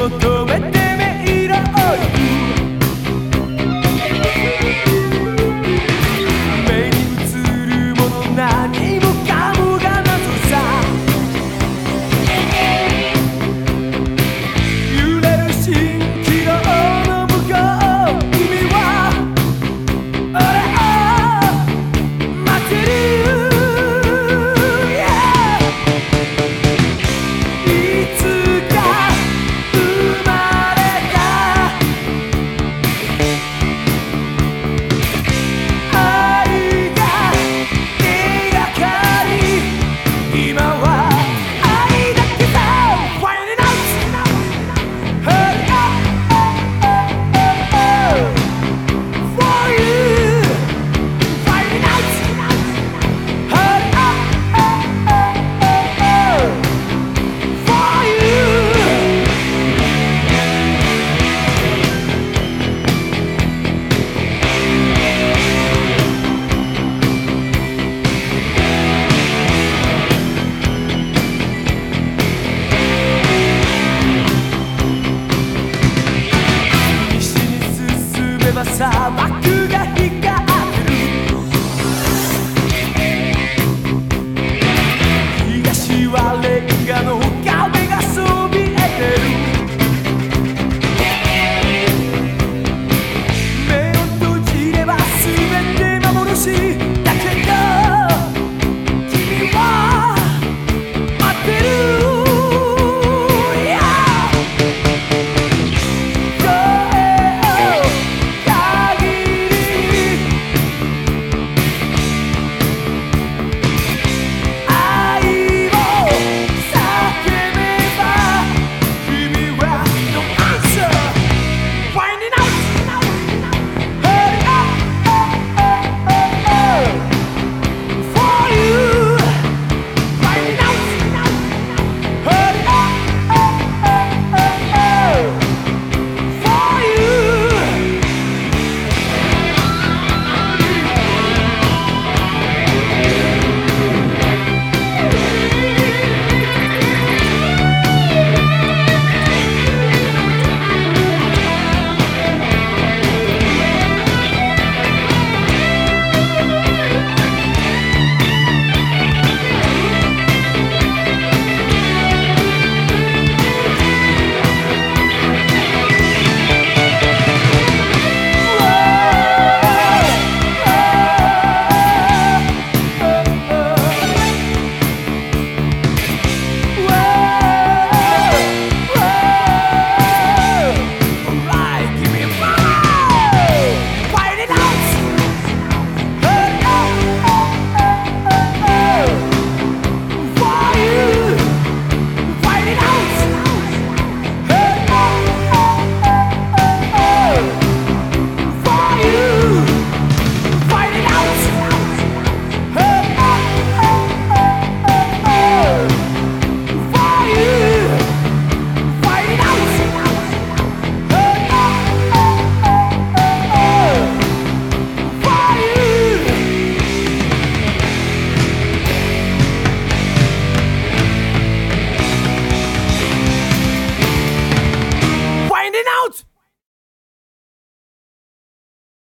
photo. see.